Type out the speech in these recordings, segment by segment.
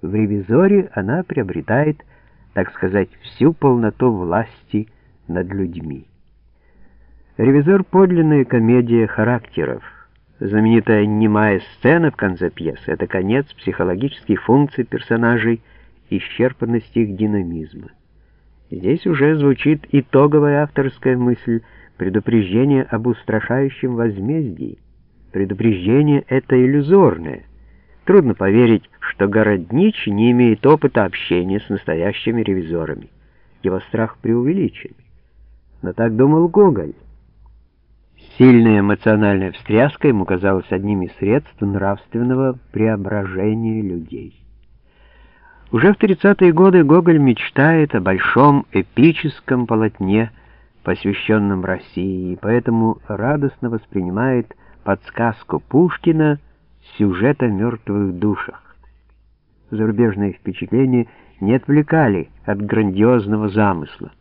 В «Ревизоре» она приобретает, так сказать, всю полноту власти над людьми. «Ревизор» — подлинная комедия характеров. Знаменитая немая сцена в конце пьесы — это конец психологических функций персонажей, исчерпанность их динамизма. Здесь уже звучит итоговая авторская мысль, предупреждение об устрашающем возмездии. Предупреждение это иллюзорное. Трудно поверить, что Городнич не имеет опыта общения с настоящими ревизорами. Его страх преувеличен. Но так думал Гоголь. Сильная эмоциональная встряска ему казалась одним из средств нравственного преображения людей. Уже в 30-е годы Гоголь мечтает о большом эпическом полотне, посвященном России, и поэтому радостно воспринимает подсказку Пушкина сюжет о мертвых душах. Зарубежные впечатления не отвлекали от грандиозного замысла,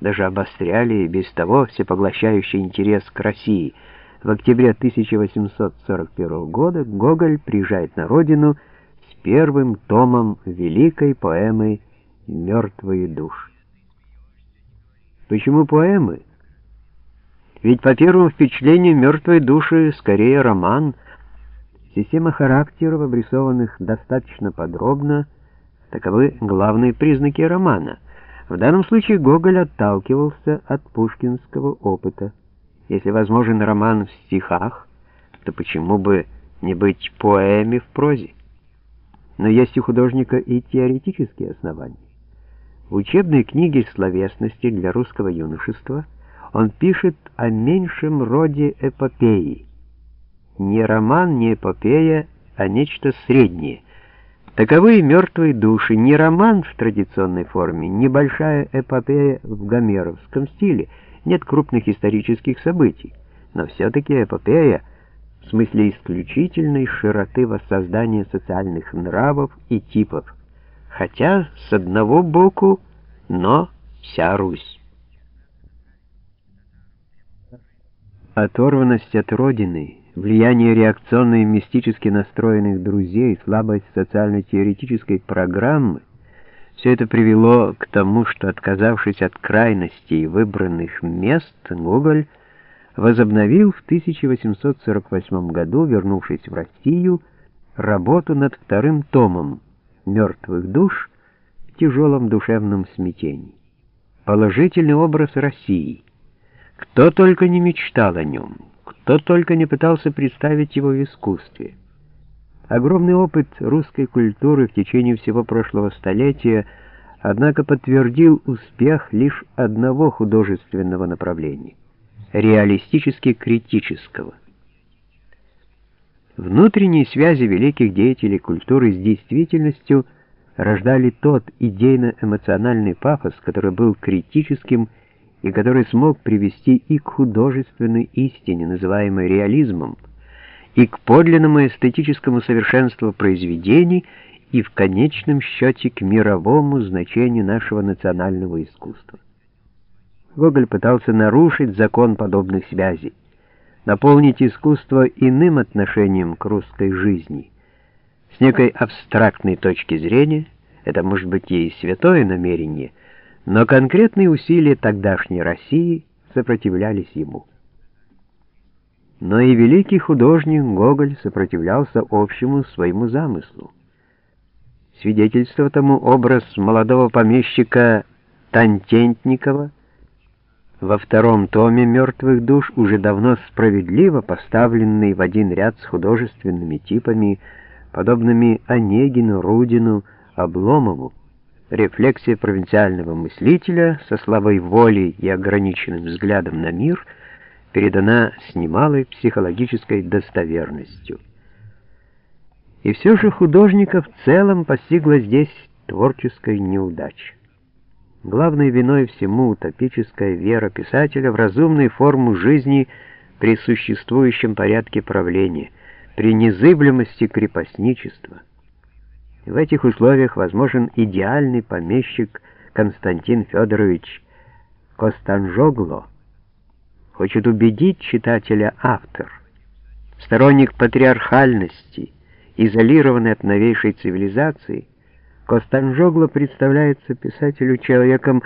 даже обостряли и без того всепоглощающий интерес к России. В октябре 1841 года Гоголь приезжает на родину первым томом великой поэмы «Мертвые души». Почему поэмы? Ведь по первому впечатлению «Мертвые души» скорее роман. Система характеров, обрисованных достаточно подробно, таковы главные признаки романа. В данном случае Гоголь отталкивался от пушкинского опыта. Если возможен роман в стихах, то почему бы не быть поэме в прозе? но есть у художника и теоретические основания. В учебной книге словесности для русского юношества он пишет о меньшем роде эпопеи. Не роман, не эпопея, а нечто среднее. Таковы мертвые души, не роман в традиционной форме, небольшая эпопея в гомеровском стиле, нет крупных исторических событий, но все-таки эпопея — в смысле исключительной широты воссоздания социальных нравов и типов, хотя с одного боку, но вся Русь. Оторванность от Родины, влияние реакционной мистически настроенных друзей, слабость социально-теоретической программы — все это привело к тому, что, отказавшись от крайностей выбранных мест, Гоголь — возобновил в 1848 году, вернувшись в Россию, работу над вторым томом «Мертвых душ» в тяжелом душевном смятении. Положительный образ России. Кто только не мечтал о нем, кто только не пытался представить его в искусстве. Огромный опыт русской культуры в течение всего прошлого столетия, однако подтвердил успех лишь одного художественного направления реалистически-критического. Внутренние связи великих деятелей культуры с действительностью рождали тот идейно-эмоциональный пафос, который был критическим и который смог привести и к художественной истине, называемой реализмом, и к подлинному эстетическому совершенству произведений, и в конечном счете к мировому значению нашего национального искусства. Гоголь пытался нарушить закон подобных связей, наполнить искусство иным отношением к русской жизни. С некой абстрактной точки зрения, это может быть и святое намерение, но конкретные усилия тогдашней России сопротивлялись ему. Но и великий художник Гоголь сопротивлялся общему своему замыслу. Свидетельство тому образ молодого помещика Тантентникова, во втором томе «Мертвых душ» уже давно справедливо поставленный в один ряд с художественными типами, подобными Онегину, Рудину, Обломову, рефлексия провинциального мыслителя со слабой волей и ограниченным взглядом на мир передана с немалой психологической достоверностью. И все же художника в целом постигла здесь творческая неудача. Главной виной всему утопическая вера писателя в разумную форму жизни при существующем порядке правления, при незыблемости крепостничества. В этих условиях возможен идеальный помещик Константин Федорович Костанжогло. Хочет убедить читателя автор, сторонник патриархальности, изолированный от новейшей цивилизации, Костанжогло представляется писателю человеком,